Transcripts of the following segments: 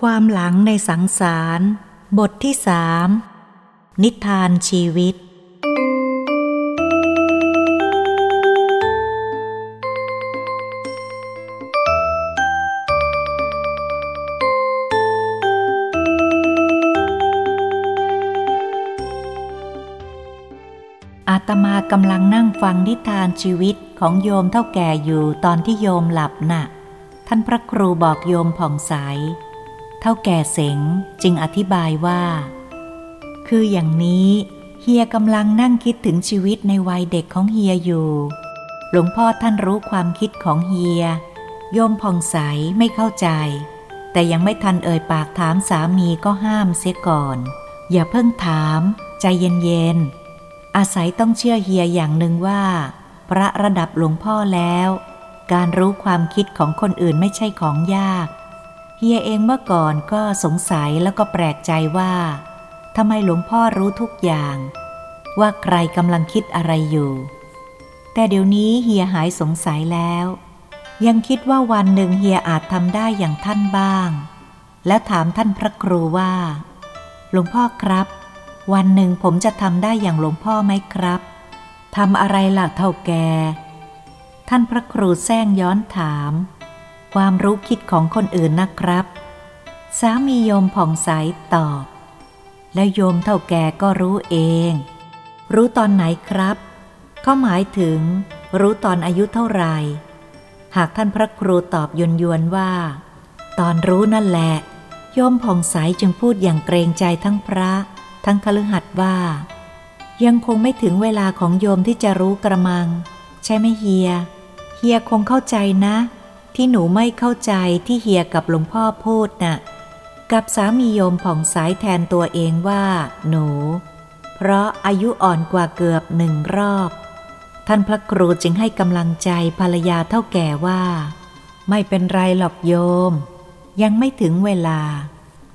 ความหลังในสังสาร บทที่สามนิทานชีวิต อาตมากำลังนั่งฟังนิทานชีวิตของโยมเท่าแก่อยู่ตอนที่โยมหลับนะ่ะ ท่านพระครูบอกโยมผ่องใส เท่าแก่เสงจึงอธิบายว่า คืออย่างนี้เฮียกำลังนั่งคิดถึงชีวิตในวัยเด็กของเฮียอยู่ หลวงพ่อท่านรู้ความคิดของเฮีย โยมผ่องใสไม่เข้าใจ แต่ยังไม่ทันเอ่ยปากถามสามีก็ห้ามเสียก่อน อย่าเพิ่งถาม ใจเย็นๆ อาศัยต้องเชื่อเฮียอย่างหนึ่งว่า พระระดับหลวงพ่อแล้ว การรู้ความคิดของคนอื่นไม่ใช่ของยาก เฮียเองเมื่อก่อนก็สงสัยแล้วก็แปลกใจว่าทำไมหลวงพ่อรู้ทุกอย่าง ว่าใครกำลังคิดอะไรอยู่ แต่เดี๋ยวนี้เฮียหายสงสัยแล้ว ยังคิดว่าวันหนึ่งเฮียอาจทำได้อย่างท่านบ้าง แล้วถามท่านพระครูว่า หลวงพ่อครับ วันหนึ่งผมจะทำได้อย่างหลวงพ่อไหมครับทำอะไรล่ะเท่าแก ท่านพระครูแซงย้อนถาม ความรู้คิดของคนอื่นนะครับ สามีโยมผ่องใสตอบ แล้วโยมเท่าแกก็รู้เอง รู้ตอนไหนครับเขาหมายถึง รู้ตอนอายุเท่าไหร่ หากท่านพระครูตอบยนยวนว่า ตอนรู้นั่นแหละ โยมผ่องใสจึงพูดอย่างเกรงใจทั้งพระ ทั้งคฤหัสถ์ว่า ยังคงไม่ถึงเวลาของโยมที่จะรู้กระมัง ใช่ไหมเฮีย เฮียคงเข้าใจนะ ที่หนูไม่เข้าใจที่เฮียกับหลวงพ่อพูดนะ่ะ กับสามีโยมผ่องใสแทนตัวเองว่า หนู เพราะอายุอ่อนกว่าเกือบหนึ่งรอบ ท่านพระครูจึงให้กำลังใจภรรยาเท่าแก่ว่า ไม่เป็นไรหรอกโยม ยังไม่ถึงเวลา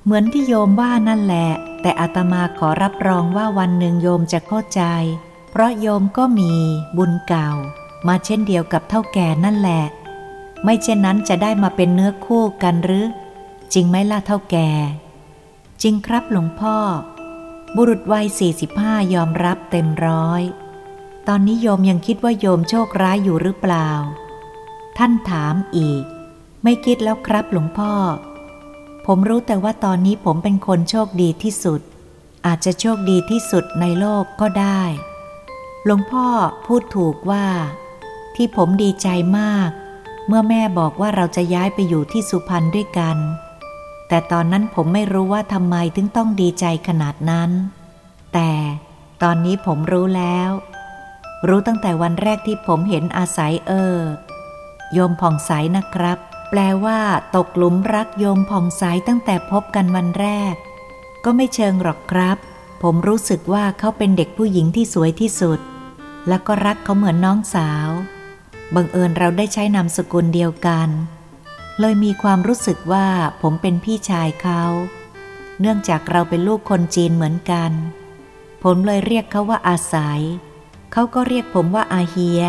เหมือนที่โยมว่านั่นแหละ แต่อาตมาขอรับรองว่าวันหนึ่งโยมจะเข้าใจ เพราะโยมก็มีบุญเก่า มาเช่นเดียวกับเท่าแก่นั่นแหละ ไม่เช่นนั้นจะได้มาเป็นเนื้อคู่กันหรือ จริงไหมล่ะเท่าแก่ จริงครับหลวงพ่อ บุรุษวัย 45 ยอมรับเต็มร้อย ตอนนี้โยมยังคิดว่าโยมโชคร้ายอยู่หรือเปล่า ท่านถามอีก ไม่คิดแล้วครับหลวงพ่อ ผมรู้แต่ว่าตอนนี้ผมเป็นคนโชคดีที่สุด อาจจะโชคดีที่สุดในโลกก็ได้ หลวงพ่อพูดถูกว่า ที่ผมดีใจมาก เมื่อแม่บอกว่าเราจะย้ายไปอยู่ที่สุพรรณด้วยกัน แต่ตอนนั้นผมไม่รู้ว่าทำไมถึงต้องดีใจขนาดนั้น แต่ตอนนี้ผมรู้แล้ว รู้ตั้งแต่วันแรกที่ผมเห็นอาศัยเออ โยมผ่องใสนะครับ แปลว่าตกหลุมรักโยมผ่องใสตั้งแต่พบกันวันแรก ก็ไม่เชิงหรอกครับ ผมรู้สึกว่าเขาเป็นเด็กผู้หญิงที่สวยที่สุด แล้วก็รักเขาเหมือนน้องสาว บังเอิญเราได้ใช้นามสกุลเดียวกัน เลยมีความรู้สึกว่าผมเป็นพี่ชายเขา เนื่องจากเราเป็นลูกคนจีนเหมือนกัน ผมเลยเรียกเขาว่าอาศัย เขาก็เรียกผมว่าอาเฮีย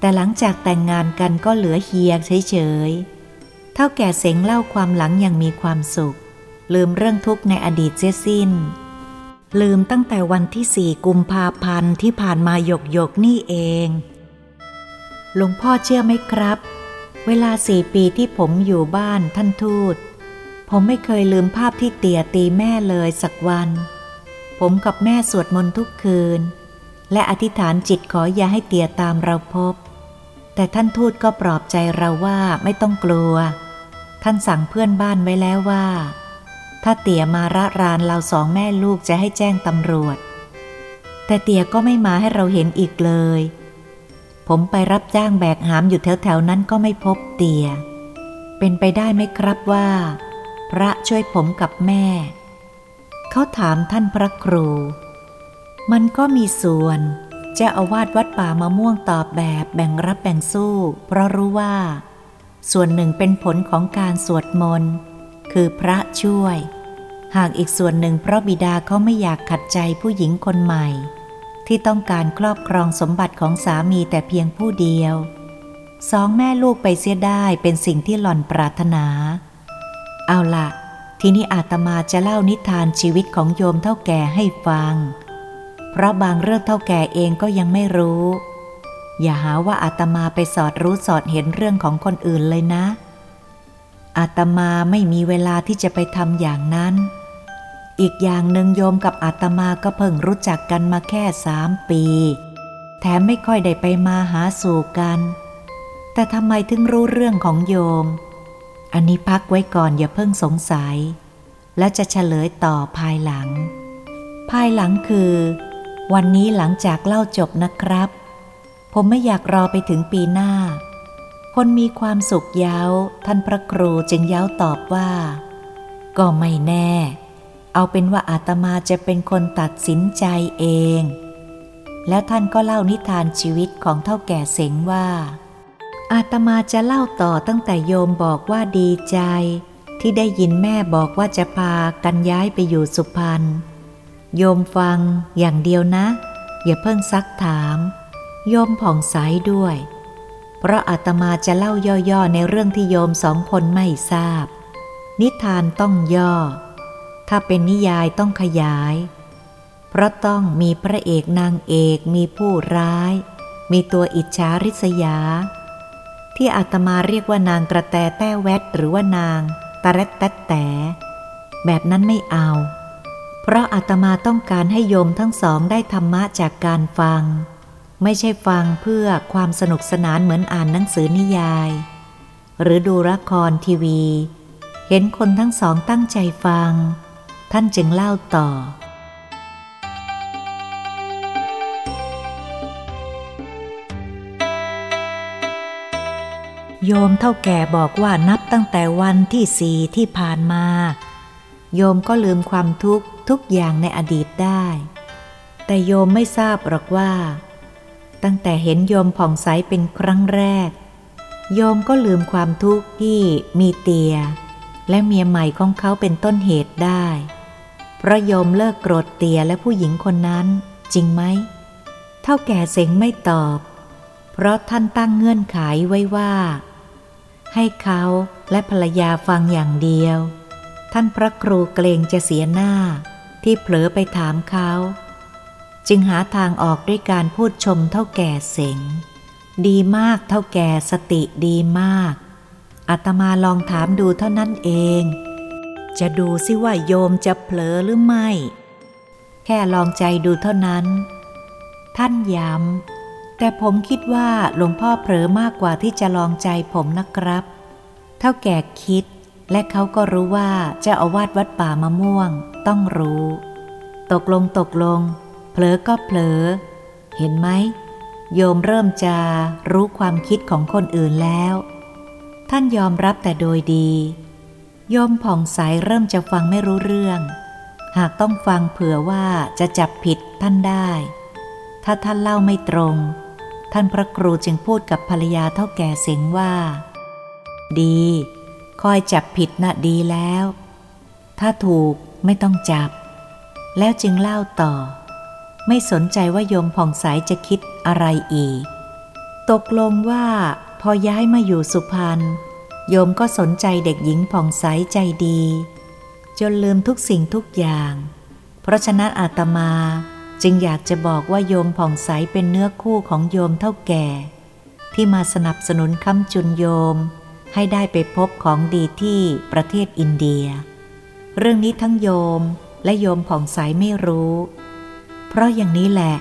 แต่หลังจากแต่งงานกันก็เหลือเฮียเฉยๆ เท่าแก่เสงเล่าความหลังอย่างมีความสุข ลืมเรื่องทุกข์ในอดีตเสียสิ้น ลืมตั้งแต่วันที่สี่กุมภาพันธ์ที่ผ่านมาหยกหยกนี่เอง หลวงพ่อเชื่อไหมครับ เวลาสี่ปีที่ผมอยู่บ้านท่านทูต ผมไม่เคยลืมภาพที่เตี่ยตีแม่เลยสักวัน ผมกับแม่สวดมนต์ทุกคืน และอธิษฐานจิตขออย่าให้เตี่ยตามเราพบ แต่ท่านทูตก็ปลอบใจเราว่าไม่ต้องกลัว ท่านสั่งเพื่อนบ้านไว้แล้วว่า ถ้าเตี่ยมาระรานเราสองแม่ลูกจะให้แจ้งตำรวจ แต่เตี่ยก็ไม่มาให้เราเห็นอีกเลย ผมไปรับจ้างแบกหามอยู่แถวๆนั้นก็ไม่พบเตีย เป็นไปได้ไหมครับว่า พระช่วยผมกับแม่ เขาถามท่านพระครู มันก็มีส่วนเจ้าอาวาสวัดป่ามะม่วงตอบแบบแบ่งรับแบ่งสู้ เพราะรู้ว่า ส่วนหนึ่งเป็นผลของการสวดมนต์คือพระช่วย หากอีกส่วนหนึ่งเพราะบิดาเขาไม่อยากขัดใจผู้หญิงคนใหม่ ที่ต้องการครอบครองสมบัติของสามีแต่เพียงผู้เดียว สองแม่ลูกไปเสียได้เป็นสิ่งที่หล่อนปรารถนา เอาละทีนี้อาตมาจะเล่านิทานชีวิตของโยมเท่าแก่ให้ฟัง เพราะบางเรื่องเท่าแก่เองก็ยังไม่รู้ อย่าหาว่าอาตมาไปสอดรู้สอดเห็นเรื่องของคนอื่นเลยนะ อาตมาไม่มีเวลาที่จะไปทำอย่างนั้น อีกอย่างหนึ่งโยมกับอาตมาก็เพิ่งรู้จักกันมาแค่สามปี แถมไม่ค่อยได้ไปมาหาสู่กัน แต่ทำไมถึงรู้เรื่องของโยม อันนี้พักไว้ก่อนอย่าเพิ่งสงสัย และจะเฉลยต่อภายหลัง ภายหลังคือ วันนี้หลังจากเล่าจบนะครับ ผมไม่อยากรอไปถึงปีหน้า คนมีความสุขย้าวท่านพระครูจึงย้าตอบว่า ก็ไม่แน่ เอาเป็นว่าอาตมาจะเป็นคนตัดสินใจเอง แล้วท่านก็เล่านิทานชีวิตของเท่าแก่เสงว่า อาตมาจะเล่าต่อตั้งแต่โยมบอกว่าดีใจ ที่ได้ยินแม่บอกว่าจะพากันย้ายไปอยู่สุพรรณ โยมฟังอย่างเดียวนะ อย่าเพิ่งซักถาม โยมผ่องใสด้วย เพราะอาตมาจะเล่าย่อๆในเรื่องที่โยมสองคนไม่ทราบ นิทานต้องย่อ ถ้าเป็นนิยายต้องขยาย เพราะต้องมีพระเอกนางเอกมีผู้ร้าย มีตัวอิจฉาริษยา ที่อาตมาเรียกว่านางกระแตแต้แวดหรือว่านางตะเร็ดแตแตแบบนั้นไม่เอา เพราะอาตมาต้องการให้โยมทั้งสองได้ธรรมะจากการฟัง ไม่ใช่ฟังเพื่อความสนุกสนานเหมือนอ่านหนังสือนิยาย หรือดูละครทีวี เห็นคนทั้งสองตั้งใจฟัง ท่านจึงเล่าต่อ โยมเท่าแก่บอกว่านับตั้งแต่วันที่สี่ที่ผ่านมา โยมก็ลืมความทุกข์ทุกอย่างในอดีตได้ แต่โยมไม่ทราบหรอกว่า ตั้งแต่เห็นโยมผ่องใสเป็นครั้งแรก โยมก็ลืมความทุกข์ที่มีเตียและเมียใหม่ของเขาเป็นต้นเหตุได้ พระโยมเลิกโกรธเตียและผู้หญิงคนนั้น จริงไหม เท่าแก่เสงไม่ตอบ เพราะท่านตั้งเงื่อนไขไว้ว่า ให้เขาและภรรยาฟังอย่างเดียว ท่านพระครูเกรงจะเสียหน้าที่เผลอไปถามเขา จึงหาทางออกด้วยการพูดชมเท่าแก่เสงดีมากเท่าแก่สติดีมากอาตมาลองถามดูเท่านั้นเอง จะดูซิว่าโยมจะเผลอหรือไม่ แค่ลองใจดูเท่านั้น ท่านย้ำ แต่ผมคิดว่าหลวงพ่อเผลอมากกว่าที่จะลองใจผมนะครับ เท่าแก่คิด และเขาก็รู้ว่าเจ้าอาวาสวัดป่ามะม่วง ต้องรู้ ตกลงตกลง เผลอก็เผลอ เห็นไหม โยมเริ่มจะรู้ความคิดของคนอื่นแล้ว ท่านยอมรับแต่โดยดี โยมผ่องใสเริ่มจะฟังไม่รู้เรื่อง หากต้องฟังเผื่อว่าจะจับผิดท่านได้ ถ้าท่านเล่าไม่ตรง ท่านพระครูจึงพูดกับภรรยาเท่าแก่เสียงว่า ดีคอยจับผิดนะดีแล้ว ถ้าถูกไม่ต้องจับ แล้วจึงเล่าต่อ ไม่สนใจว่าโยมผ่องใสจะคิดอะไรอีก ตกลงว่าพอย้ายมาอยู่สุพรรณ โยมก็สนใจเด็กหญิงผ่องใสใจดี จนลืมทุกสิ่งทุกอย่าง เพราะฉะนั้นอาตมาจึงอยากจะบอกว่าโยมผ่องใสเป็นเนื้อคู่ของโยมเท่าแก่ ที่มาสนับสนุนคำจุนโยม ให้ได้ไปพบของดีที่ประเทศอินเดีย เรื่องนี้ทั้งโยมและโยมผ่องใสไม่รู้ เพราะอย่างนี้แหละ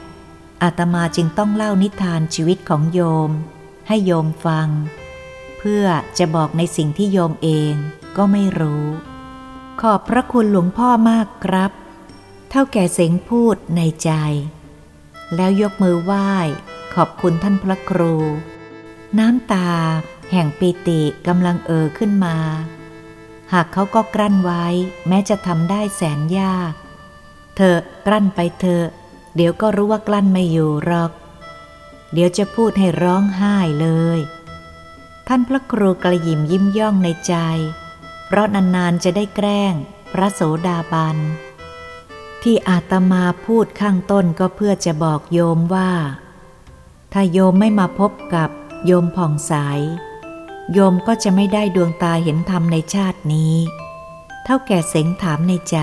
อาตมาจึงต้องเล่านิทานชีวิตของโยม ให้โยมฟัง พื่อจะบอกในสิ่งที่โยมเองก็ไม่รู้ ขอบพระคุณหลวงพ่อมากครับ เท่าแก่เสงพูดในใจ แล้วยกมือไหว้ ขอบคุณท่านพระครู น้ำตา แห่งปีติกำลังเอ่อขึ้นมา หากเขาก็กลั้นไว้ แม้จะทำได้แสนยาก เธอกลั้นไปเถอะเดี๋ยวก็รู้ว่ากลั้นไม่อยู่หรอก เดี๋ยวจะพูดให้ร้องไห้เลย ท่านพระครูกระยิมยิ้มย่องในใจ เพราะนานๆจะได้แกล้ง พระโสดาบัน ที่อาตมาพูดข้างต้นก็เพื่อจะบอกโยมว่า ถ้าโยมไม่มาพบกับโยมผ่องใส โยมก็จะไม่ได้ดวงตาเห็นธรรมในชาตินี้ เท่าแก่เสงถามในใจ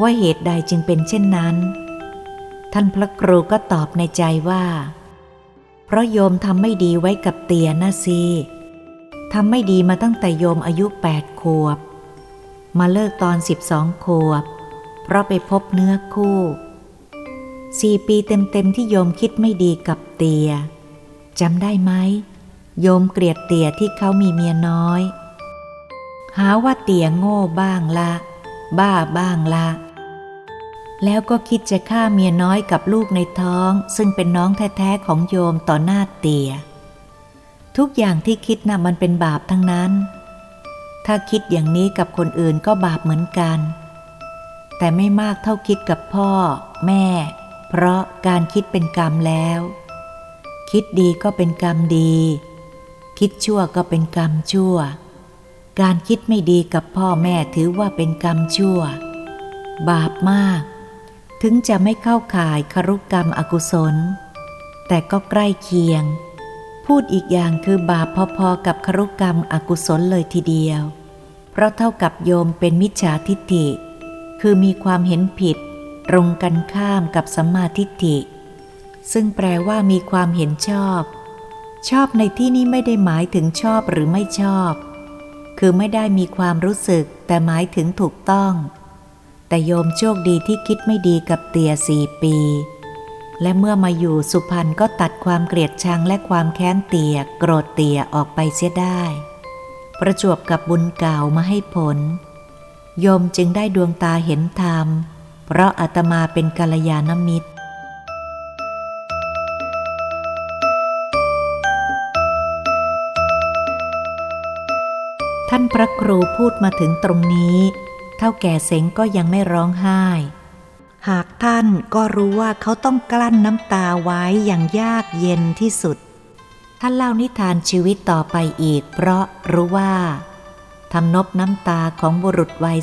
ว่าเหตุใดจึงเป็นเช่นนั้น ท่านพระครูก็ตอบในใจว่า เพราะโยมทำไม่ดีไว้กับเตียนะสิทำไม่ดีมาตั้งแต่โยมอายุแปดขวบ มาเลิกตอนสิบสองขวบ เพราะไปพบเนื้อคู่สี่ปีเต็มๆที่โยมคิดไม่ดีกับเตียจำได้ไหมโยมเกลียดเตียที่เขามีเมียน้อย หาว่าเตียโง่บ้างละ บ้าบ้างละ แล้วก็คิดจะฆ่าเมียน้อยกับลูกในท้อง ซึ่งเป็นน้องแท้ๆของโยมต่อหน้าเตีย ทุกอย่างที่คิดนะ่ะมันเป็นบาปทั้งนั้น ถ้าคิดอย่างนี้กับคนอื่นก็บาปเหมือนกัน แต่ไม่มากเท่าคิดกับพ่อ แม่ เพราะการคิดเป็นกรรมแล้ว คิดดีก็เป็นกรรมดี คิดชั่วก็เป็นกรรมชั่ว การคิดไม่ดีกับพ่อแม่ถือว่าเป็นกรรมชั่ว บาปมาก ถึงจะไม่เข้าข่ายคารุกรรมอกุศล แต่ก็ใกล้เคียง พูดอีกอย่างคือบาปพอๆกับคารุกรรมอกุศลเลยทีเดียว เพราะเท่ากับโยมเป็นมิจฉาทิฏฐิ คือมีความเห็นผิด ตรงกันข้ามกับสัมมาทิฏฐิ ซึ่งแปลว่ามีความเห็นชอบ ชอบในที่นี้ไม่ได้หมายถึงชอบหรือไม่ชอบ คือไม่ได้มีความรู้สึกแต่หมายถึงถูกต้อง แต่โยมโชคดีที่คิดไม่ดีกับเตียสี่ปี และเมื่อมาอยู่สุพรรณก็ตัดความเกลียดชังและความแค้นเตียโกรธเตียออกไปเสียได้ ประจวบกับบุญเก่ามาให้ผล โยมจึงได้ดวงตาเห็นธรรม เพราะอาตมาเป็นกัลยาณมิตรท่านพระครูพูดมาถึงตรงนี้ เท่าแก่เสงก็ยังไม่ร้องไห้ หากท่านก็รู้ว่าเขาต้องกลั้นน้ำตาไว้อย่างยากเย็นที่สุด ท่านเล่านิทานชีวิตต่อไปอีก เพราะรู้ว่าทำนบน้ำตาของบุรุษวัย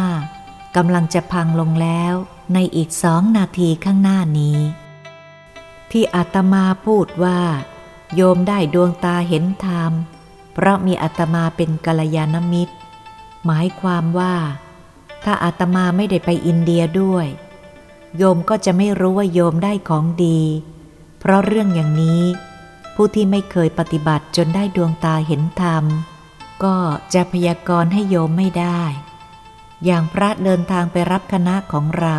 45กำลังจะพังลงแล้วในอีกสองนาทีข้างหน้านี้ ที่อาตมาพูดว่า โยมได้ดวงตาเห็นธรรม เพราะมีอาตมาเป็นกัลยาณมิตร หมายความว่า ถ้าอาตมาไม่ได้ไปอินเดียด้วย โยมก็จะไม่รู้ว่าโยมได้ของดี เพราะเรื่องอย่างนี้ ผู้ที่ไม่เคยปฏิบัติจนได้ดวงตาเห็นธรรม ก็จะพยากรณ์ให้โยมไม่ได้ อย่างพระเดินทางไปรับคณะของเรา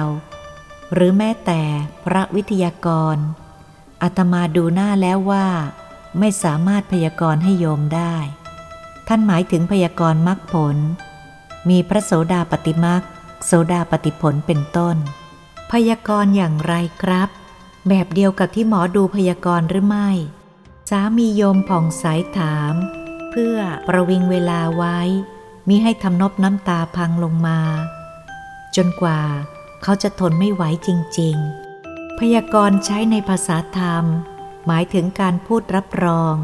หรือแม้แต่พระวิทยากรอาตมาดูหน้าแล้วว่าไม่สามารถพยากรณ์ให้โยมได้ ท่านหมายถึงพยากรณ์มรรคผล มีพระโสดาปฏิมรรคโสดาปฏิผลเป็นต้น พยากรณ์อย่างไรครับ แบบเดียวกับที่หมอดูพยากรณ์หรือไม่ สามีโยมผ่องใสถาม เพื่อประวิงเวลาไว้ มิให้ทำนบน้ำตาพังลงมา จนกว่าเขาจะทนไม่ไหวจริง ๆ พยากรณ์ใช้ในภาษาธรรม หมายถึงการพูดรับรอง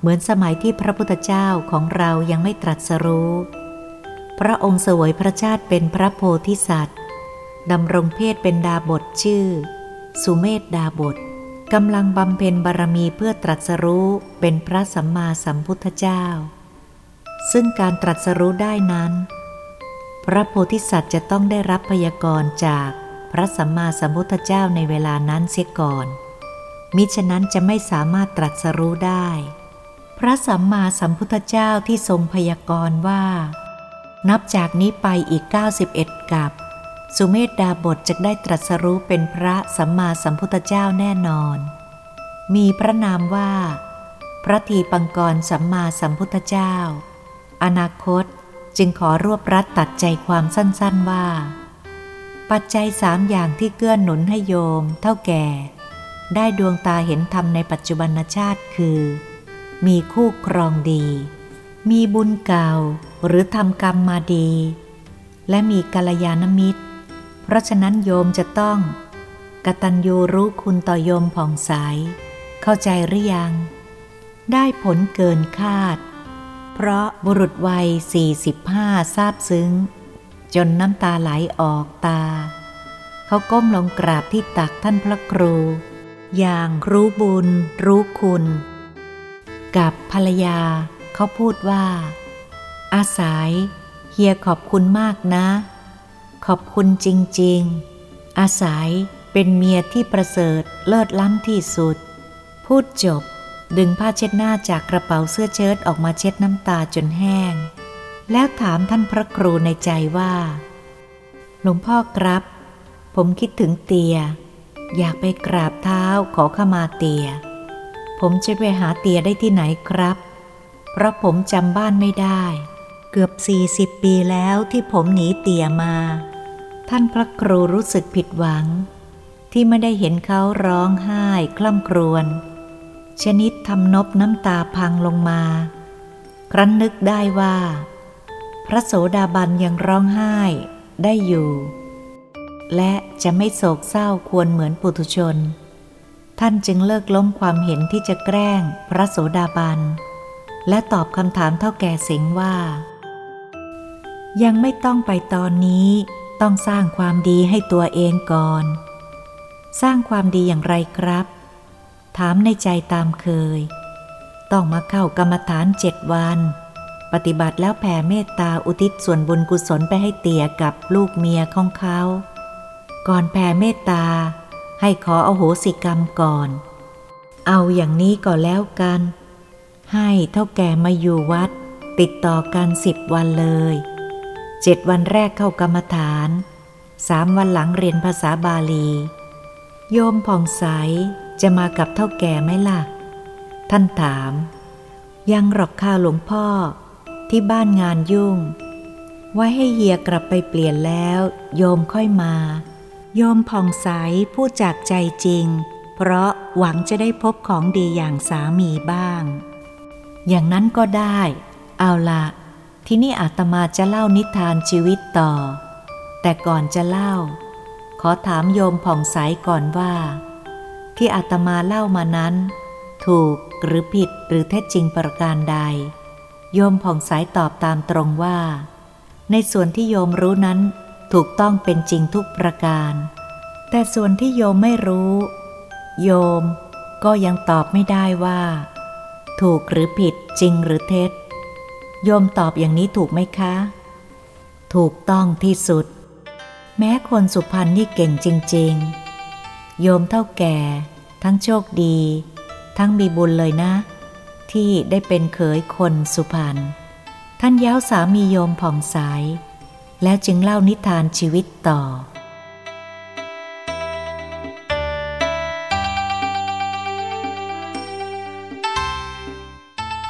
เหมือนสมัยที่พระพุทธเจ้าของเรายังไม่ตรัสรู้ พระองค์เสวยพระชาติเป็นพระโพธิสัตว์ดำรงเพศเป็นดาบทชื่อ สุเมธดาบทกำลังบำเพ็ญบารมีเพื่อตรัสรู้เป็นพระสัมมาสัมพุทธเจ้า ซึ่งการตรัสรู้ได้นั้น พระโพธิสัตว์จะต้องได้รับพยากรณ์จากพระสัมมาสัมพุทธเจ้าในเวลานั้นเสียก่อน มิฉะนั้นจะไม่สามารถตรัสรู้ได้ พระสัมมาสัมพุทธเจ้าที่ทรงพยากรณ์ว่า นับจากนี้ไปอีก 91 กับ สุเมธดาบทจะได้ตรัสรู้เป็นพระสัมมาสัมพุทธเจ้าแน่นอน มีพระนามว่า พระทีปังกรสัมมาสัมพุทธเจ้า อนาคตจึงขอรวบรัดตัดใจความสั้นๆว่า ปัจจัยสามอย่างที่เกื้อนหนุนให้โยมเท่าแก่ ได้ดวงตาเห็นธรรมในปัจจุบันชาติคือ มีคู่ครองดี มีบุญเก่า หรือทำกรรมมาดี และมีกัลยาณมิตร เพราะฉะนั้นโยมจะต้องกตัญญูรู้คุณต่อโยมผ่องใส เข้าใจหรือยัง ได้ผลเกินคาด เพราะบุรุษวัย 45 ทราบซึ้ง จนน้ำตาไหลออกตา เขาก้มลงกราบที่ตักท่านพระครู อย่างรู้บุญ รู้คุณ กับภรรยา เขาพูดว่า อาศัยเฮียขอบคุณมากนะ ขอบคุณจริง ๆ อาศัยเป็นเมียที่ประเสริฐเลิศล้ำที่สุด พูดจบ ดึงผ้าเช็ดหน้าจากกระเป๋าเสื้อเชิ้ตออกมาเช็ดน้ำตาจนแห้ง แล้วถามท่านพระครูในใจว่า หลวงพ่อครับ ผมคิดถึงเตีย อยากไปกราบเท้าขอขมาเตีย ผมจะไปหาเตียได้ที่ไหนครับ เพราะผมจำบ้านไม่ได้ กือบสี่สิบปีแล้วที่ผมหนีเตี่ยมา ท่านพระครูรู้สึกผิดหวัง ที่ไม่ได้เห็นเขาร้องไห้คล่ำครวญชนิดทำนบน้ำตาพังลงมา ครั้นนึกได้ว่า พระโสดาบันยังร้องไห้ได้อยู่ และจะไม่โศกเศร้าควรเหมือนปุถุชน ท่านจึงเลิกล้มความเห็นที่จะแกล้งพระโสดาบัน และตอบคำถามเท่าแก่เสงว่า ยังไม่ต้องไปตอนนี้ต้องสร้างความดีให้ตัวเองก่อน สร้างความดีอย่างไรครับ ถามในใจตามเคย ต้องมาเข้ากรรมฐานเจ็ดวัน ปฏิบัติแล้วแผ่เมตตาอุทิศส่วนบุญกุศลไปให้เตี่ยกับลูกเมียของเขา ก่อนแผ่เมตตา ให้ขออโหสิกรรมก่อน เอาอย่างนี้ก็แล้วกัน ให้เท่าแก่มาอยู่วัด ติดต่อกันสิบวันเลย เจ็ดวันแรกเข้ากรรมฐาน สามวันหลังเรียนภาษาบาลี โยมผ่องใสจะมากับเท่าแก่ไหมล่ะ ท่านถาม ยังหรอกข้าหลวงพ่อ ที่บ้านงานยุ่ง ไว้ให้เฮียกลับไปเปลี่ยนแล้ว โยมค่อยมา โยมผ่องใสพูดจากใจจริง เพราะหวังจะได้พบของดีอย่างสามีบ้าง อย่างนั้นก็ได้ เอาละ ที่นี่อาตมาจะเล่านิทานชีวิตต่อ แต่ก่อนจะเล่า ขอถามโยมผ่องใสก่อนว่า ที่อาตมาเล่ามานั้น ถูกหรือผิดหรือแท้จริงประการใด โยมผ่องใสตอบตามตรงว่า ในส่วนที่โยมรู้นั้นถูกต้องเป็นจริงทุกประการ แต่ส่วนที่โยมไม่รู้ โยมก็ยังตอบไม่ได้ว่า ถูกหรือผิดจริงหรือเท็จ โยมตอบอย่างนี้ถูกไหมคะ ถูกต้องที่สุด แม้คนสุพรรณนี่เก่งจริง ๆ โยมเท่าแก่ ทั้งโชคดี ทั้งมีบุญเลยนะ ที่ได้เป็นเขยคนสุพรรณ ท่านย้าวสามีโยมผ่องใส แล้วจึงเล่านิทานชีวิตต่อ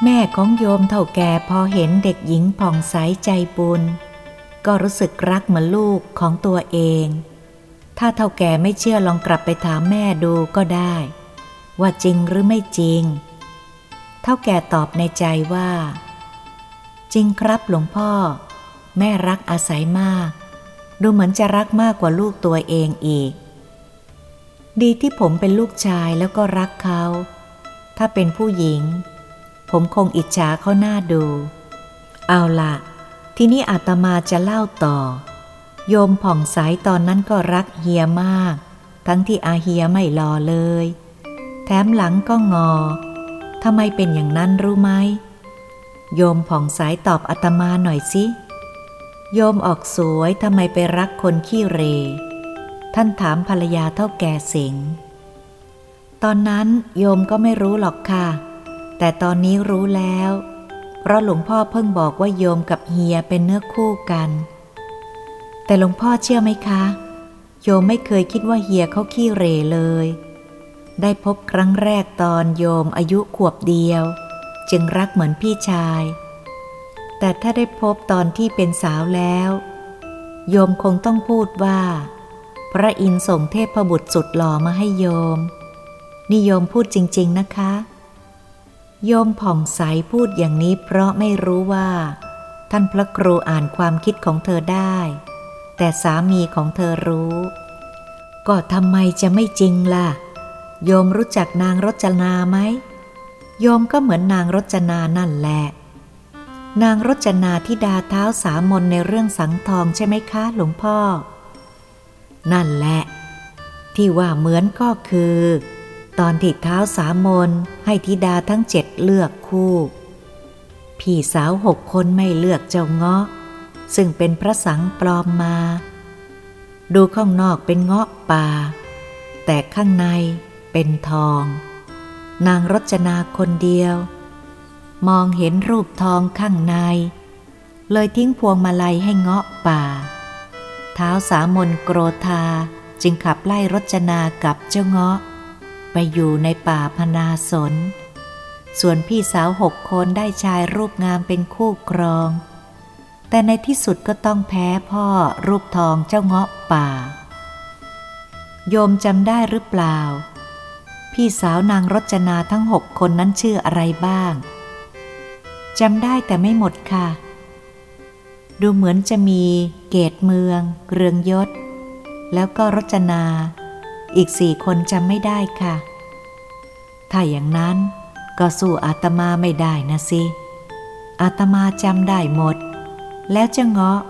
แม่ของโยมเท่าแก่พอเห็นเด็กหญิงผ่องใสใจบุญ ก็รู้สึกรักเหมือนลูกของตัวเอง ถ้าเท่าแก่ไม่เชื่อลองกลับไปถามแม่ดูก็ได้ ว่าจริงหรือไม่จริง เท่าแก่ตอบในใจว่า จริงครับหลวงพ่อ แม่รักอาศัยมาก ดูเหมือนจะรักมากกว่าลูกตัวเองอีก ดีที่ผมเป็นลูกชายแล้วก็รักเขา ถ้าเป็นผู้หญิง ผมคงอิจฉาเขาหน้าดู เอาละทีนี้อาตมาจะเล่าต่อ โยมผ่องใสตอนนั้นก็รักเฮียมาก ทั้งที่อาเฮียไม่รอเลย แถมหลังก็งอทำไมเป็นอย่างนั้นรู้ไหม โยมผ่องใสตอบอาตมาหน่อยสิ โยมออกสวยทำไมไปรักคนขี้เร ท่านถามภรรยาเท่าแก่เสงตอนนั้นโยมก็ไม่รู้หรอกค่ะ แต่ตอนนี้รู้แล้ว เพราะหลวงพ่อเพิ่งบอกว่าโยมกับเฮียเป็นเนื้อคู่กัน แต่หลวงพ่อเชื่อไหมคะ โยมไม่เคยคิดว่าเฮียเขาขี้เรเลย ได้พบครั้งแรกตอนโยมอายุขวบเดียว จึงรักเหมือนพี่ชาย แต่ถ้าได้พบตอนที่เป็นสาวแล้ว โยมคงต้องพูดว่า พระอินทร์ส่งเทพบุตรสุดหล่อมาให้โยม นิยมพูดจริง ๆนะคะ โยมผ่องใสพูดอย่างนี้เพราะไม่รู้ว่า ท่านพระครูอ่านความคิดของเธอได้ แต่สามีของเธอรู้ ก็ทำไมจะไม่จริงล่ะ โยมรู้จักนางรจนาไหม โยมก็เหมือนนางรจนานั่นแหละ นางรจนาที่ดาเท้าสามนในเรื่องสังทองใช่ไหมคะหลวงพ่อ นั่นแหละ ที่ว่าเหมือนก็คือ ตอนที่เท้าสามนให้ธิดาทั้งเจ็ดเลือกคู่ พี่สาวหกคนไม่เลือกเจ้าเงาะ ซึ่งเป็นพระสังปลอมมา ดูข้างนอกเป็นเงาะป่า แต่ข้างในเป็นทอง นางรจนาคนเดียว มองเห็นรูปทองข้างใน เลยทิ้งพวงมาลัยให้เงาะป่า เท้าสามนโกรธาจึงขับไล่รจนากับเจ้าเงาะ ไปอยู่ในป่าพนาสน ส่วนพี่สาวหกคนได้ชายรูปงามเป็นคู่ครอง แต่ในที่สุดก็ต้องแพ้พ่อรูปทองเจ้าเงาะป่า โยมจำได้หรือเปล่า พี่สาวนางรจนาทั้งหกคนนั้นชื่ออะไรบ้างจำได้แต่ไม่หมดค่ะ ดูเหมือนจะมีเกตเมือง เรืองยศ แล้วก็รจนา อีกสี่คนจำไม่ได้ค่ะ ถ้าอย่างนั้นก็สู้อาตมาไม่ได้นะสิ อาตมาจำได้หมด แล้วจะเงาะ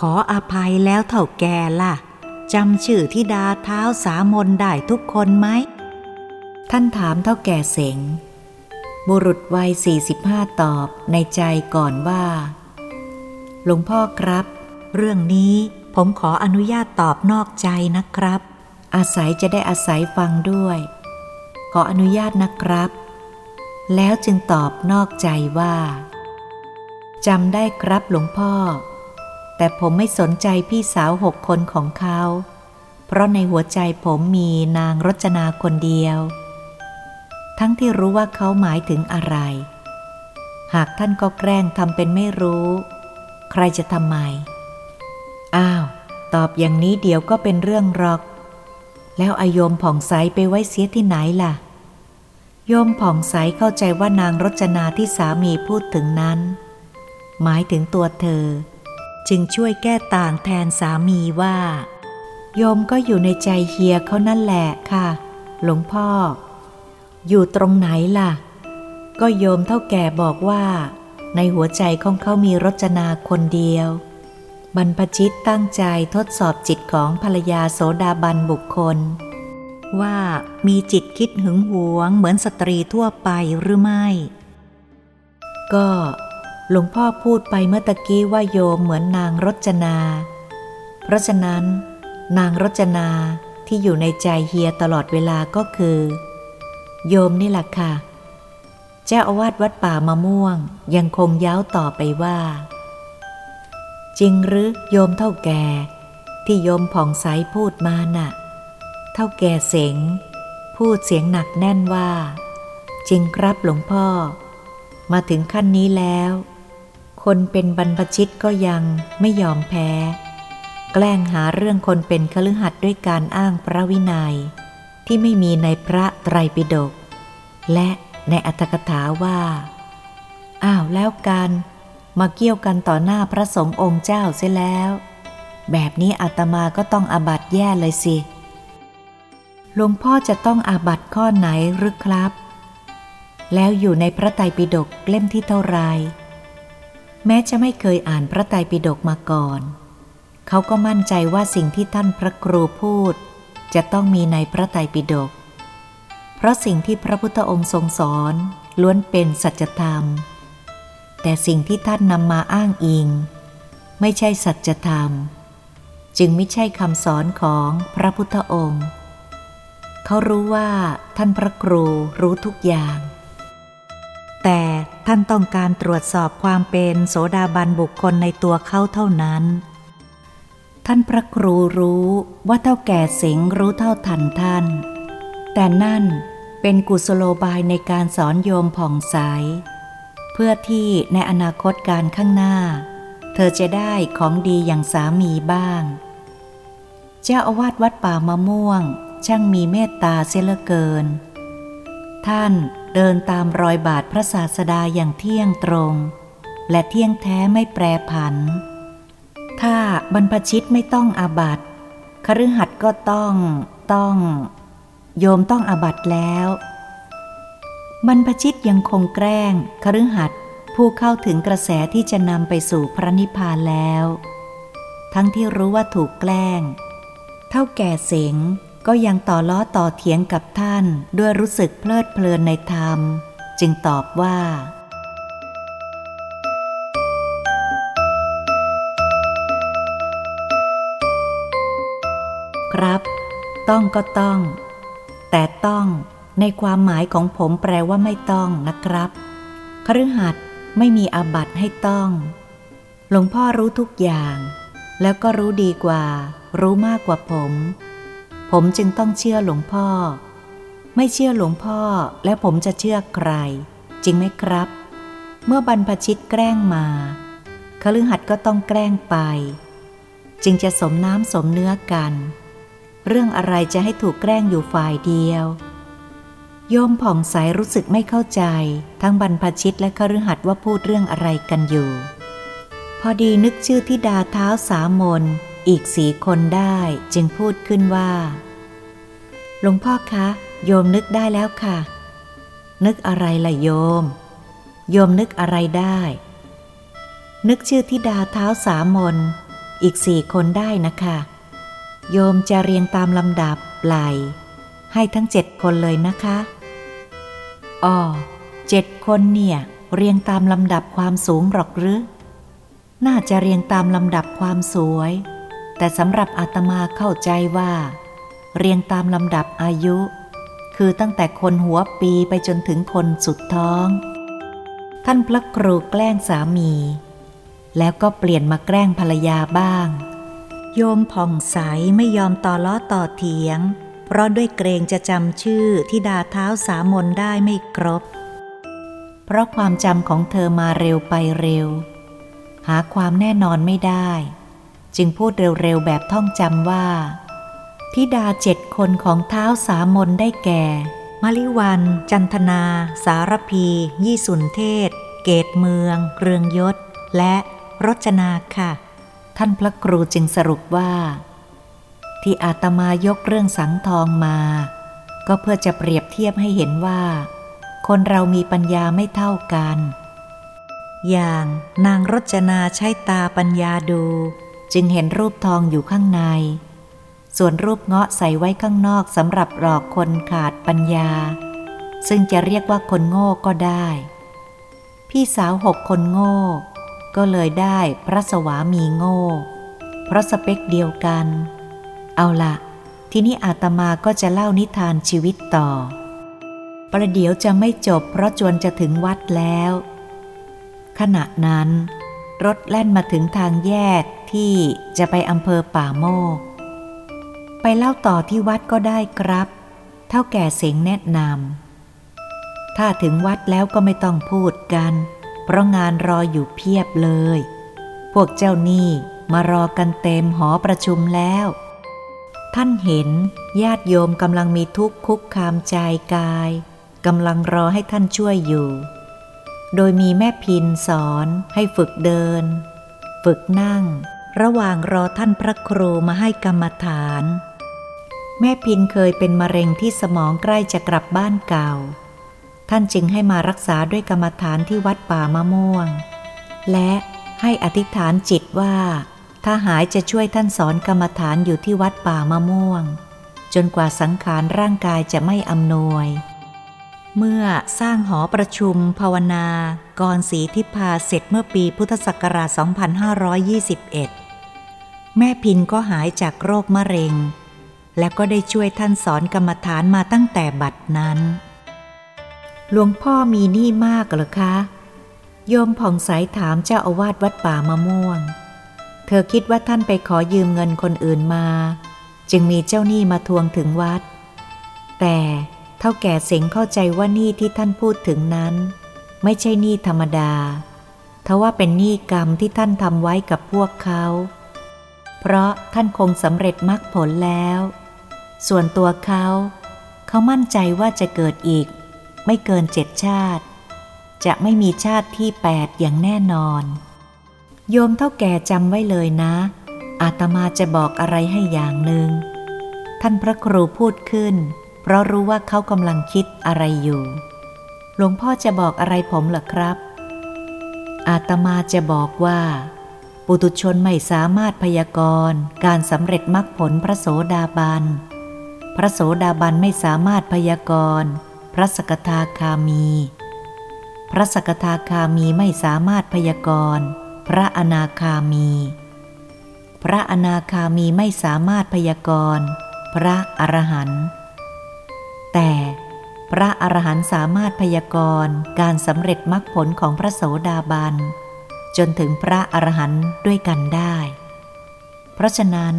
ขออภัยแล้วเถ่าแก่ล่ะจำชื่อทิดาเท้าสามนได้ทุกคนไหม ท่านถามเท่าแก่เสง บุรุษวัยสี่สิบห้าตอบในใจก่อนว่า หลวงพ่อครับ เรื่องนี้ผมขออนุญาตตอบนอกใจนะครับ อาศัยจะได้อาศัยฟังด้วย ขออนุญาตนะครับ แล้วจึงตอบนอกใจว่าจำได้ครับหลวงพ่อ แต่ผมไม่สนใจพี่สาวหกคนของเขา เพราะในหัวใจผมมีนางรจนาคนเดียว ทั้งที่รู้ว่าเขาหมายถึงอะไร หากท่านก็แกล้งทำเป็นไม่รู้ ใครจะทำไม อ้าว ตอบอย่างนี้เดี๋ยวก็เป็นเรื่องรอก แล้วอโยมผ่องใสไปไว้เสียที่ไหนล่ะ โยมผ่องใสเข้าใจว่านางรจนาที่สามีพูดถึงนั้น หมายถึงตัวเธอ จึงช่วยแก้ต่างแทนสามีว่า โยมก็อยู่ในใจเฮียเขานั่นแหละค่ะ หลวงพ่อ อยู่ตรงไหนล่ะ ก็โยมเท่าแก่บอกว่า ในหัวใจของเขามีรจนาคนเดียว บรรพชิตตั้งใจทดสอบจิตของภรรยาโสดาบันบุคคล ว่ามีจิตคิดหึงหวงเหมือนสตรีทั่วไปหรือไม่ ก็หลวงพ่อพูดไปเมื่อตะกี้ว่าโยมเหมือนนางรจนา เพราะฉะนั้น นางรจนาที่อยู่ในใจเฮียตลอดเวลาก็คือ โยมนี่แหละค่ะ เจ้าอาวาสวัดป่ามะม่วงยังคงย้าวต่อไปว่า จริงหรือโยมเท่าแก่ ที่โยมผ่องใสพูดมาน่ะ เท่าแก่เสงพูดเสียงหนักแน่นว่า จริงครับหลวงพ่อ มาถึงขั้นนี้แล้ว คนเป็นบรรพชิตก็ยังไม่ยอมแพ้ แกล้งหาเรื่องคนเป็นคฤหัสถ์ด้วยการอ้างพระวินัย ที่ไม่มีในพระไตรปิฎกและในอัตถกถาว่า อ้าวแล้วกัน มาเกี่ยวกันต่อหน้าพระสงฆ์องค์เจ้าเสียแล้ว แบบนี้อาตมาก็ต้องอาบัตแย่เลยสิ หลวงพ่อจะต้องอาบัตข้อไหนหรือครับ แล้วอยู่ในพระไตรปิฎกเล่มที่เท่าไร แม้จะไม่เคยอ่านพระไตรปิฎกมาก่อน เขาก็มั่นใจว่าสิ่งที่ท่านพระครูพูด จะต้องมีในพระไตรปิฎก เพราะสิ่งที่พระพุทธองค์ทรงสอนล้วนเป็นสัจธรรม แต่สิ่งที่ท่านนำมาอ้างอิง ไม่ใช่สัจธรรม จึงไม่ใช่คำสอนของพระพุทธองค์ เขารู้ว่าท่านพระครูรู้ทุกอย่าง แต่ท่านต้องการตรวจสอบความเป็นโสดาบันบุคคลในตัวเขาเท่านั้น ท่านพระครูรู้ว่าเท่าแก่เสงรู้เท่าทันท่าน แต่นั่นเป็นกุศโลบายในการสอนโยมผ่องใส พื่อที่ในอนาคตการข้างหน้า เธอจะได้ของดีอย่างสามีบ้าง เจ้าอาวาสวัดป่ามะม่วง ช่างมีเมตตาเสียเหลือเกิน ท่านเดินตามรอยบาทพระศาสดาอย่างเที่ยงตรง และเที่ยงแท้ไม่แปรผัน ถ้าบรรพชิตไม่ต้องอาบัตคฤหัสถ์ก็ต้องต้อง โยมต้องอาบัตแล้ว บรรพชิตยังคงแกล้งคฤหัสถ์ผู้เข้าถึงกระแสที่จะนำไปสู่พระนิพพานแล้ว ทั้งที่รู้ว่าถูกแกล้ง เท่าแก่เสงก็ยังต่อล้อต่อเถียงกับท่านด้วยรู้สึกเพลิดเพลินในธรรม จึงตอบว่า ครับ ต้องก็ต้อง แต่ต้อง ในความหมายของผมแปลว่าไม่ต้องนะครับคฤหัสถ์ไม่มีอาบัตให้ต้อง หลวงพ่อรู้ทุกอย่าง แล้วก็รู้ดีกว่า รู้มากกว่าผม ผมจึงต้องเชื่อหลวงพ่อ ไม่เชื่อหลวงพ่อแล้วผมจะเชื่อใคร จริงไหมครับ เมื่อบรรพชิตแกล้งมาคฤหัสถ์ก็ต้องแกล้งไป จึงจะสมน้ำสมเนื้อกัน เรื่องอะไรจะให้ถูกแกล้งอยู่ฝ่ายเดียว โยมผ่องใสรู้สึกไม่เข้าใจ ทั้งบรรพชิตและคฤหัสถ์ว่าพูดเรื่องอะไรกันอยู่ พอดีนึกชื่อทิดาเท้าสามน อีกสีคนได้จึงพูดขึ้นว่าหลวงพ่อคะ โยมนึกได้แล้วค่ะ นึกอะไรล่ะโยม โยมนึกอะไรได้ นึกชื่อทิดาเท้าสามน อีกสี่คนได้นะคะโยมจะเรียงตามลำดับไหลให้ทั้งเจ็ดคนเลยนะคะ อ๋อเจ็ดคนเนี่ย เรียงตามลำดับความสูงหรอกหรือ น่าจะเรียงตามลำดับความสวย แต่สำหรับอาตมาเข้าใจว่า เรียงตามลำดับอายุ คือตั้งแต่คนหัวปีไปจนถึงคนสุดท้อง ท่านพระครูแกล้งสามี แล้วก็เปลี่ยนมาแกล้งภรรยาบ้าง โยมผ่องใสไม่ยอมต่อล้อต่อเถียง เพราะด้วยเกรงจะจำชื่อที่ดาเท้าสามนได้ไม่ครบ เพราะความจำของเธอมาเร็วไปเร็ว หาความแน่นอนไม่ได้ จึงพูดเร็วๆแบบท่องจำว่า ทิดาเจ็ดคนของเท้าสามนได้แก่ มลิวัน จันทนา สารพี ยี่สุนเทศ เกตเมือง เรืองยศ และรจนาค่ะ ท่านพระครูจึงสรุปว่า ที่อาตมายกเรื่องสังทองมา ก็เพื่อจะเปรียบเทียบให้เห็นว่า คนเรามีปัญญาไม่เท่ากัน อย่างนางรจนาใช้ตาปัญญาดู จึงเห็นรูปทองอยู่ข้างใน ส่วนรูปเงาะใส่ไว้ข้างนอกสำหรับหลอกคนขาดปัญญา ซึ่งจะเรียกว่าคนโง่ก็ได้ พี่สาวหกคนโง่ ก็เลยได้พระสวามีโง่ เพราะสเปคเดียวกัน เอาละทีนี้อาตมาก็จะเล่านิทานชีวิตต่อ ประเดี๋ยวจะไม่จบเพราะจวนจะถึงวัดแล้ว ขณะนั้น รถแล่นมาถึงทางแยกที่จะไปอำเภอป่าโมก ไปเล่าต่อที่วัดก็ได้ครับ เท่าแก่เสียงแนะนำถ้าถึงวัดแล้วก็ไม่ต้องพูดกัน เพราะงานรออยู่เพียบเลย พวกเจ้าหนี้มารอกันเต็มหอประชุมแล้ว ท่านเห็นญาติโยมกำลังมีทุกข์คุกคามใจกายกำลังรอให้ท่านช่วยอยู่ โดยมีแม่พินสอนให้ฝึกเดิน ฝึกนั่ง ระหว่างรอท่านพระครูมาให้กรรมฐาน แม่พินเคยเป็นมะเร็งที่สมองใกล้จะกลับบ้านเก่า ท่านจึงให้มารักษาด้วยกรรมฐานที่วัดป่ามะม่วง และให้อธิษฐานจิตว่า ถ้าหายจะช่วยท่านสอนกรรมฐานอยู่ที่วัดป่ามะม่วง จนกว่าสังขารร่างกายจะไม่อำนวย เมื่อสร้างหอประชุมภาวนากรศรีทิพาเสร็จเมื่อปีพุทธศักราช 2521 แม่พินก็หายจากโรคมะเร็ง และก็ได้ช่วยท่านสอนกรรมฐานมาตั้งแต่บัดนั้น หลวงพ่อมีหนี้มากเหรอคะ โยมผ่องใสถามเจ้าอาวาสวัดป่ามะม่วง เธอคิดว่าท่านไปขอยืมเงินคนอื่นมา จึงมีเจ้าหนี้มาทวงถึงวัด แต่เท่าแก่เสงเข้าใจว่าหนี้ที่ท่านพูดถึงนั้น ไม่ใช่หนี้ธรรมดาทว่าเป็นหนี้กรรมที่ท่านทำไว้กับพวกเขา เพราะท่านคงสำเร็จมรรคผลแล้ว ส่วนตัวเขา เขามั่นใจว่าจะเกิดอีก ไม่เกินเจ็ดชาติ จะไม่มีชาติที่แปดอย่างแน่นอน โยมเท่าแก่จำไว้เลยนะ อาตมาจะบอกอะไรให้อย่างหนึ่ง ท่านพระครูพูดขึ้น เพราะรู้ว่าเขากำลังคิดอะไรอยู่ หลวงพ่อจะบอกอะไรผมหรอครับ อาตมาจะบอกว่า ปุตุชนไม่สามารถพยากรณ์ การสำเร็จมรรคผลพระโสดาบัน พระโสดาบันไม่สามารถพยากรณ์ พระสกทาคามี พระสกทาคามีไม่สามารถพยากรณ์ พระอนาคามี พระอนาคามีไม่สามารถพยากรณ์ พระอรหันต์แต่พระอรหันต์สามารถพยากรณ์การสำเร็จมรรคผลของพระโสดาบัน จนถึงพระอรหันต์ด้วยกันได้ เพราะฉะนั้น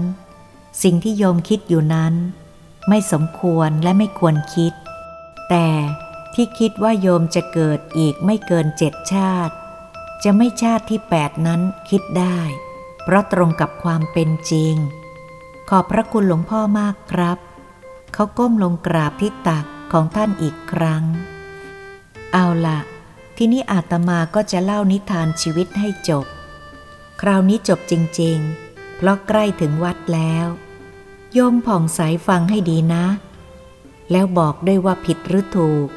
สิ่งที่โยมคิดอยู่นั้น ไม่สมควรและไม่ควรคิด แต่ที่คิดว่าโยมจะเกิดอีกไม่เกินเจ็ดชาติ จะไม่ชาติที่แปดนั้นคิดได้ เพราะตรงกับความเป็นจริง ขอบพระคุณหลวงพ่อมากครับ เขาก้มลงกราบที่ตักของท่านอีกครั้ง เอาละที่นี้อาตมาก็จะเล่านิทานชีวิตให้จบ คราวนี้จบจริง ๆ เพราะใกล้ถึงวัดแล้ว โยมผ่องใสฟังให้ดีนะ แล้วบอกด้วยว่าผิดหรือถูก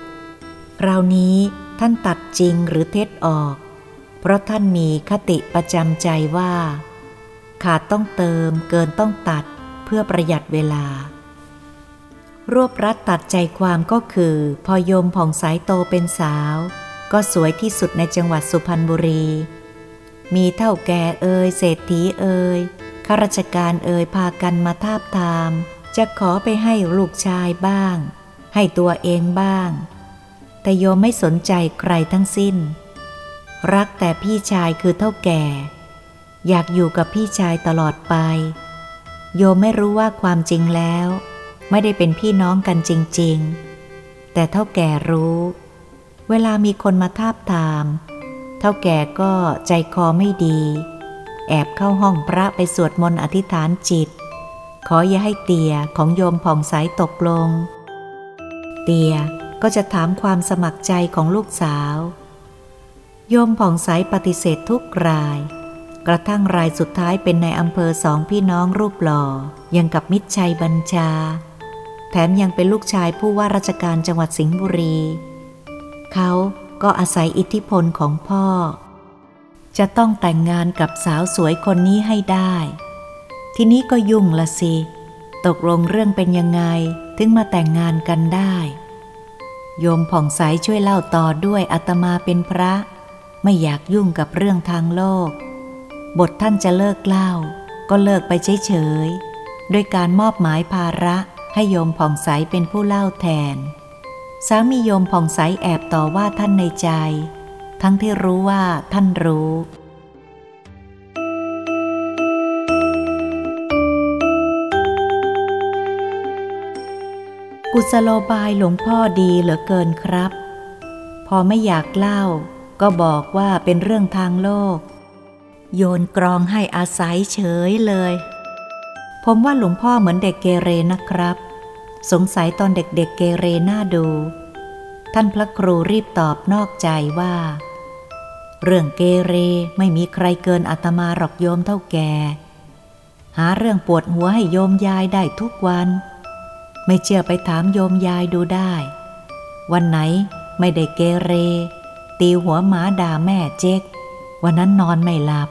คราวนี้ท่านตัดจริงหรือเท็จออก เพราะท่านมีคติประจำใจว่า ขาดต้องเติมเกินต้องตัดเพื่อประหยัดเวลา รวบรัดตัดใจความก็คือ พอยมผ่องสายโตเป็นสาว ก็สวยที่สุดในจังหวัดสุพรรณบุรี มีเท่าแก่เอ่ยเศรษฐีเอ่ยข้าราชการเอ่ยพากันมาทาบทาม จะขอไปให้ลูกชายบ้าง ให้ตัวเองบ้าง แต่โยมไม่สนใจใครทั้งสิ้น รักแต่พี่ชายคือเท่าแก่ อยากอยู่กับพี่ชายตลอดไป โยมไม่รู้ว่าความจริงแล้ว ไม่ได้เป็นพี่น้องกันจริง ๆ แต่เท่าแก่รู้ เวลามีคนมาทาบทาม เท่าแก่ก็ใจคอไม่ดี แอบเข้าห้องพระไปสวดมนต์อธิษฐานจิต ขออย่าให้เตียของโยมผ่องใสตกลง เตียก็จะถามความสมัครใจของลูกสาว โยมผ่องใสปฏิเสธทุกราย กระทั่งรายสุดท้ายเป็นในอำเภอสองพี่น้องรูปหล่อ ยังกับมิตรชัยบัญชา แถมยังเป็นลูกชายผู้ว่าราชการจังหวัดสิงห์บุรี เขาก็อาศัยอิทธิพลของพ่อ จะต้องแต่งงานกับสาวสวยคนนี้ให้ได้ ทีนี้ก็ยุ่งละสิ ตกลงเรื่องเป็นยังไงถึงมาแต่งงานกันได้ โยมผ่องใสช่วยเล่าต่อด้วยอาตมาเป็นพระ ไม่อยากยุ่งกับเรื่องทางโลก บทท่านจะเลิกเล่า ก็เลิกไปเฉยๆด้วยการมอบหมายภาระให้โยมผ่องใสเป็นผู้เล่าแทน สามีโยมผ่องใสแอบต่อว่าท่านในใจ ทั้งที่รู้ว่าท่านรู้กุศโลบายหลวงพ่อดีเหลือเกินครับ พอไม่อยากเล่า ก็บอกว่าเป็นเรื่องทางโลก โยนกรองให้อาศัยเฉยเลย ผมว่าหลวงพ่อเหมือนเด็กเกเรนะครับ สงสัยตอนเด็กๆเเกเรน่าดู ท่านพระครูรีบตอบนอกใจว่า เรื่องเกเรไม่มีใครเกินอาตมาหรอกโยมเท่าแกหาเรื่องปวดหัวให้โยมยายได้ทุกวัน ไม่เชื่อไปถามโยมยายดูได้ วันไหนไม่ได้เกเร ตีหัวหมาด่าแม่เจ๊ก วันนั้นนอนไม่หลับ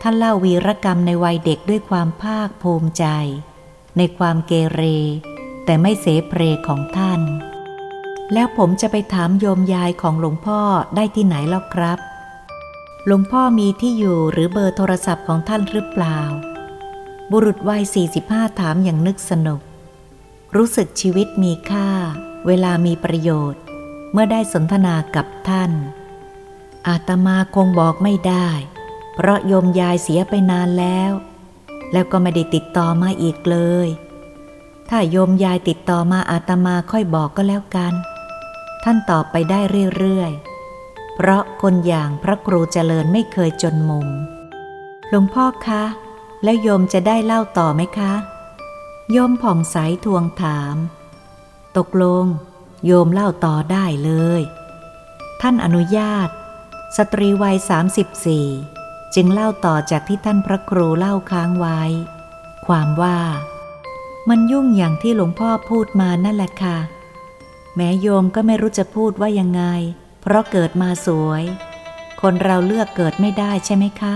ท่านเล่าวีรกรรมในวัยเด็กด้วยความภาคภูมิใจ ในความเกเร แต่ไม่เสเพรของท่าน แล้วผมจะไปถามโยมยายของหลวงพ่อได้ที่ไหนแล้วครับ หลวงพ่อมีที่อยู่หรือเบอร์โทรศัพท์ของท่านหรือเปล่า บุรุษวัย 45 ถามอย่างนึกสนุก รู้สึกชีวิตมีค่า เวลามีประโยชน์ เมื่อได้สนทนากับท่าน อาตมาคงบอกไม่ได้ เพราะโยมยายเสียไปนานแล้ว แล้วก็ไม่ได้ติดต่อมาอีกเลย ถ้าโยมยายติดต่อมาอาตมาค่อยบอกก็แล้วกัน ท่านตอบไปได้เรื่อยๆ เพราะคนอย่างพระครูเจริญไม่เคยจนมุม หลวงพ่อคะ แล้วโยมจะได้เล่าต่อไหมคะ โยมผ่องใสทวงถาม ตกลง โยมเล่าต่อได้เลย ท่านอนุญาต สตรีวัยสามสิบสี่จึงเล่าต่อจากที่ท่านพระครูเล่าค้างไว้ ความว่ามันยุ่งอย่างที่หลวงพ่อพูดมานั่นแหละค่ะ แม้โยมก็ไม่รู้จะพูดว่ายังไง เพราะเกิดมาสวย คนเราเลือกเกิดไม่ได้ใช่ไหมคะ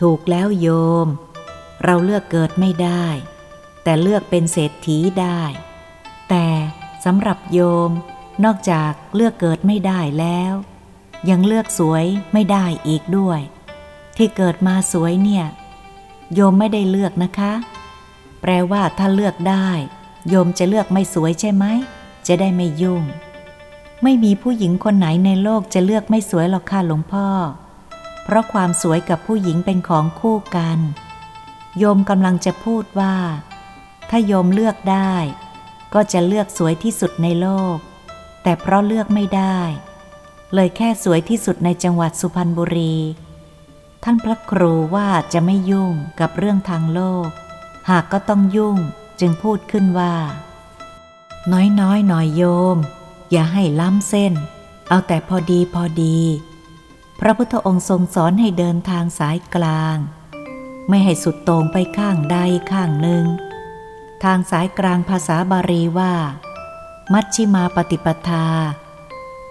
ถูกแล้วโยม เราเลือกเกิดไม่ได้ แต่เลือกเป็นเศรษฐีได้ แต่ สำหรับโยม นอกจากเลือกเกิดไม่ได้แล้ว ยังเลือกสวยไม่ได้อีกด้วย ที่เกิดมาสวยเนี่ย โยมไม่ได้เลือกนะคะ แปลว่าถ้าเลือกได้ โยมจะเลือกไม่สวยใช่ไหม จะได้ไม่ยุ่ง ไม่มีผู้หญิงคนไหนในโลกจะเลือกไม่สวยหรอกค่ะหลวงพ่อ เพราะความสวยกับผู้หญิงเป็นของคู่กัน โยมกำลังจะพูดว่า ถ้าโยมเลือกได้ ก็จะเลือกสวยที่สุดในโลก แต่เพราะเลือกไม่ได้ เลยแค่สวยที่สุดในจังหวัดสุพรรณบุรี ท่านพระครูว่าจะไม่ยุ่งกับเรื่องทางโลก หากก็ต้องยุ่งจึงพูดขึ้นว่า น้อยๆหน่อยโยม อย่าให้ล้ำเส้น เอาแต่พอดีพอดี พระพุทธองค์ทรงสอนให้เดินทางสายกลาง ไม่ให้สุดโต่งไปข้างใดข้างหนึ่ง ทางสายกลางภาษาบาลีว่า มัชชิมาปฏิปทา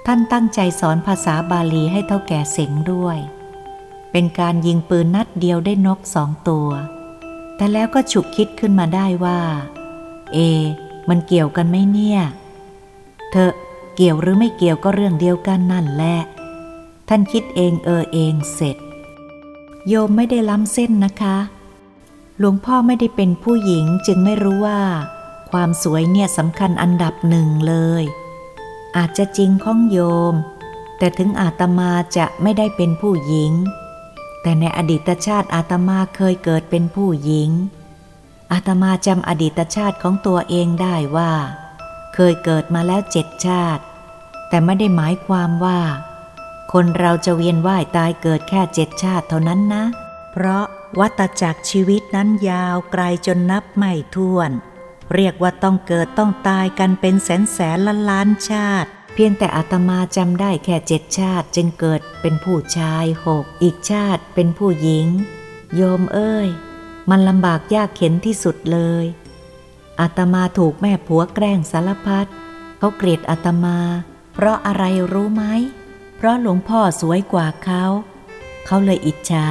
ท่านตั้งใจสอนภาษาบาลีให้เท่าแก่เสงด้วย เป็นการยิงปืนนัดเดียวได้นกสองตัว แต่แล้วก็ฉุกคิดขึ้นมาได้ว่า เอ มันเกี่ยวกันไหมเนี่ย เธอเกี่ยวหรือไม่เกี่ยวก็เรื่องเดียวกันนั่นแหละ ท่านคิดเองเออเองเสร็จ โยมไม่ได้ล้ำเส้นนะคะ หลวงพ่อไม่ได้เป็นผู้หญิงจึงไม่รู้ว่า ความสวยเนี่ยสำคัญอันดับหนึ่งเลย อาจจะจริงของโยม แต่ถึงอาตมาจะไม่ได้เป็นผู้หญิง แต่ในอดีตชาติอาตมาเคยเกิดเป็นผู้หญิง อาตมาจำอดีตชาติของตัวเองได้ว่า เคยเกิดมาแล้วเจ็ดชาติ แต่ไม่ได้หมายความว่า คนเราจะเวียนว่ายตายเกิดแค่เจ็ดชาติเท่านั้นนะ เพราะ วัตจักรชีวิตนั้นยาวไกลจนนับไม่ถ้วน เรียกว่าต้องเกิดต้องตายกันเป็นแสนแสนล้านล้านชาติ เพียงแต่อาตมาจำได้แค่เจ็ดชาติจึงเกิดเป็นผู้ชายหกอีกชาติเป็นผู้หญิง โยมเอ้ย มันลำบากยากเข็นที่สุดเลยอาตมาถูกแม่ผัวแกล้งสารพัดเขาเกลียดอาตมา เพราะอะไรรู้ไหม เพราะหลวงพ่อสวยกว่าเขา เขาเลยอิจฉา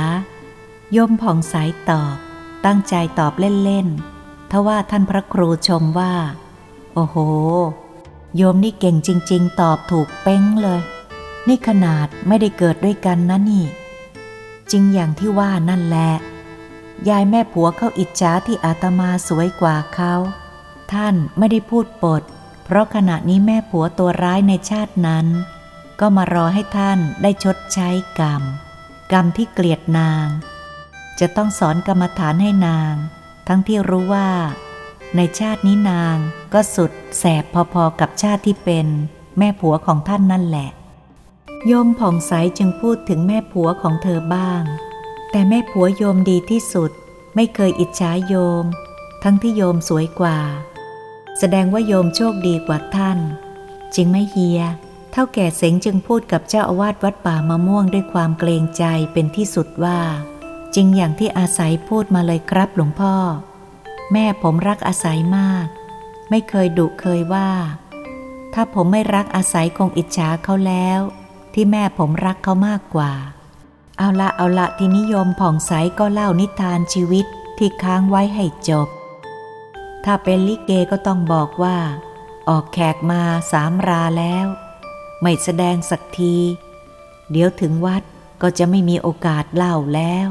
ยมผ่องใสตอบ ตั้งใจตอบเล่นๆทว่าท่านพระครูชมว่า โอ้โห โยมนี่เก่งจริง ๆ ตอบถูกเป้งเลย นี่ขนาดไม่ได้เกิดด้วยกันนะนี่ จริงอย่างที่ว่านั่นแหละ ยายแม่ผัวเขาอิจฉาที่อาตมาสวยกว่าเขา ท่านไม่ได้พูดปด เพราะขณะนี้แม่ผัวตัวร้ายในชาตินั้น ก็มารอให้ท่านได้ชดใช้กรรม กรรมที่เกลียดนาง จะต้องสอนกรรมฐานให้นาง ทั้งที่รู้ว่า ในชาตินี้นางก็สุดแสบพอๆกับชาติที่เป็นแม่ผัวของท่านนั่นแหละ โยมผ่องใสจึงพูดถึงแม่ผัวของเธอบ้าง แต่แม่ผัวโยมดีที่สุด ไม่เคยอิจฉาโยม ทั้งที่โยมสวยกว่า แสดงว่าโยมโชคดีกว่าท่าน จริงไหมเฮีย เท่าแก่เสงจึงพูดกับเจ้าอาวาสวัดป่ามะม่วงด้วยความเกรงใจเป็นที่สุดว่า จริงอย่างที่อาศัยพูดมาเลยครับหลวงพ่อ แม่ผมรักอาศัยมาก ไม่เคยดุเคยว่า ถ้าผมไม่รักอาศัยคงอิจฉาเขาแล้ว ที่แม่ผมรักเขามากกว่า เอาละเอาละที่นิยมผ่องใสก็เล่านิทานชีวิตที่ค้างไว้ให้จบ ถ้าเป็นลิเกก็ต้องบอกว่า ออกแขกมาสามราแล้ว ไม่แสดงสักที เดี๋ยวถึงวัดก็จะไม่มีโอกาสเล่าแล้ว